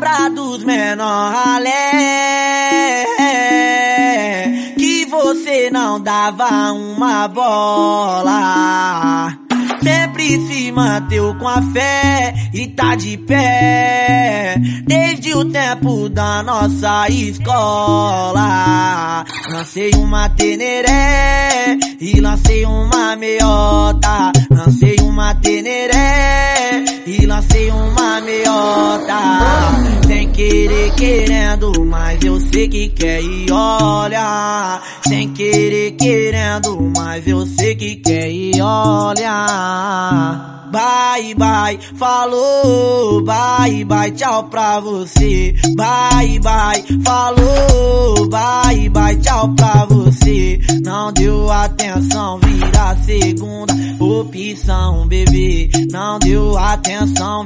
Lembra dos menor ralé que você não dava uma bola. Sempre se manteu com a fé e tá de pé desde o tempo da nossa escola. Lancei uma teneré e lancei uma meiota. Lancei uma teneré e lancei uma meiota. Querer querendo, mas eu sei que quer e olha. Sem querer querendo, mas eu sei que quer e olha. Bye bye, falou, bye bye, tchau pra você. Bye bye, falou, bye bye, tchau pra você. Não deu atenção, vira segunda opção, bebê. Não deu atenção,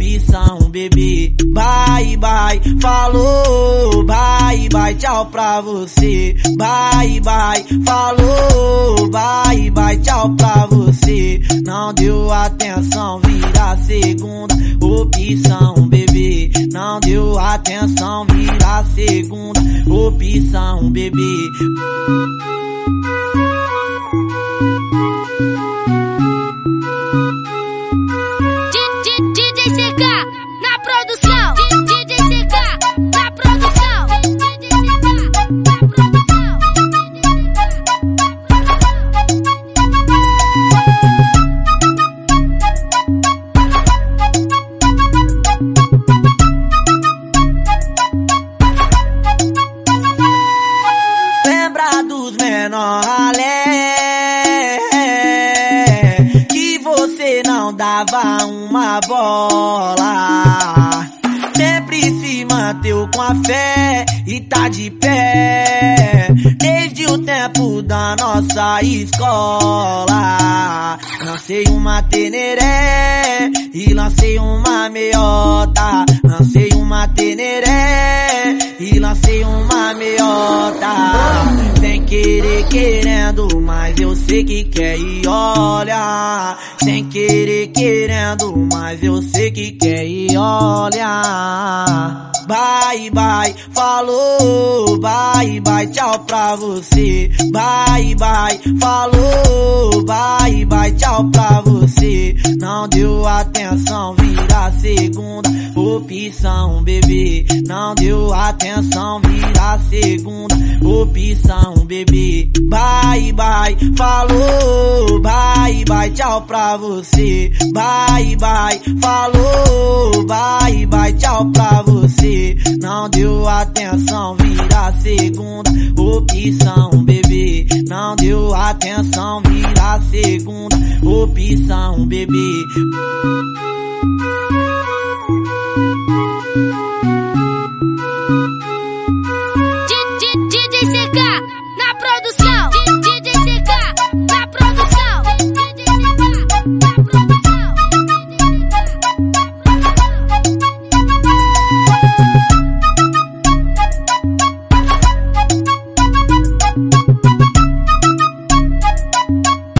opção, bebê. Bye bye, falou, bye bye, tchau pra você. Bye bye, falou, bye bye, tchau pra você. Não deu atenção, vira segunda opção, bebê. Não deu atenção, vira segunda opção, bebê. Não dava uma bola. Sempre se manteu com a fé e tá de pé desde o tempo da nossa escola. Lancei uma teneré e lancei uma meiota. Lancei uma teneré querendo, mas eu sei que quer e olha. Sem querer querendo, mas eu sei que quer e olha. Bye bye, falou, bye bye, tchau pra você. Bye bye, falou, bye bye, tchau pra você. Não deu atenção, opção, bebê. Não deu atenção, vira segunda opção, bebê. Bye bye, falou, bye bye, tchau pra você. Bye bye, falou, bye bye, tchau pra você. Não deu atenção, vira segunda opção, bebê. Não deu atenção, vira segunda opção, bebê. пока!